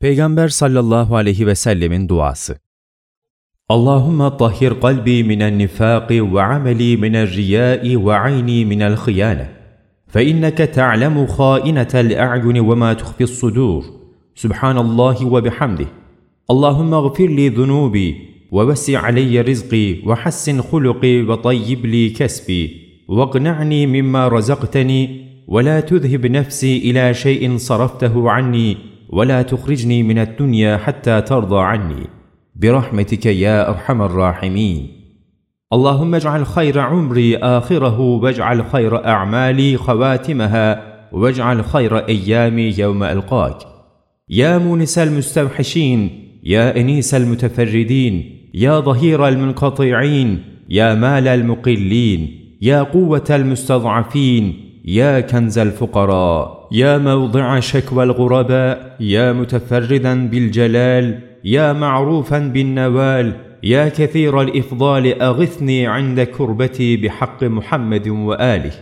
Peygamber sallallahu aleyhi ve sellemin duası. Allahümme tahhir kalbi minen nifaqi ve ameli minel riyai ve ayni minel khiyane. فإنك تعلم خائنة الأعين وما تخفي الصدور سبحان الله وبحمده اللهم اغفر لي ذنوبي ووسع علي رزقي وحسن خلقي وطيب لي كسبي واقنعني مما رزقتني ولا تذهب نفسي إلى شيء صرفته عني ولا تخرجني من الدنيا حتى ترضى عني. برحمتك يا أرحم الراحمين. اللهم اجعل خير عمري آخره واجعل خير أعمالي خواتمها واجعل خير أيامي يوم ألقاك. يا مونس المستوحشين يا أنيس المتفردين يا ظهير المنقطعين يا مال المقلين يا قوة المستضعفين يا كنز الفقراء يا موضع شكوى الغرباء يا متفردا بالجلال يا معروفا بالنوال يا كثير الإفضال أغثني عند كربتي بحق محمد وآله.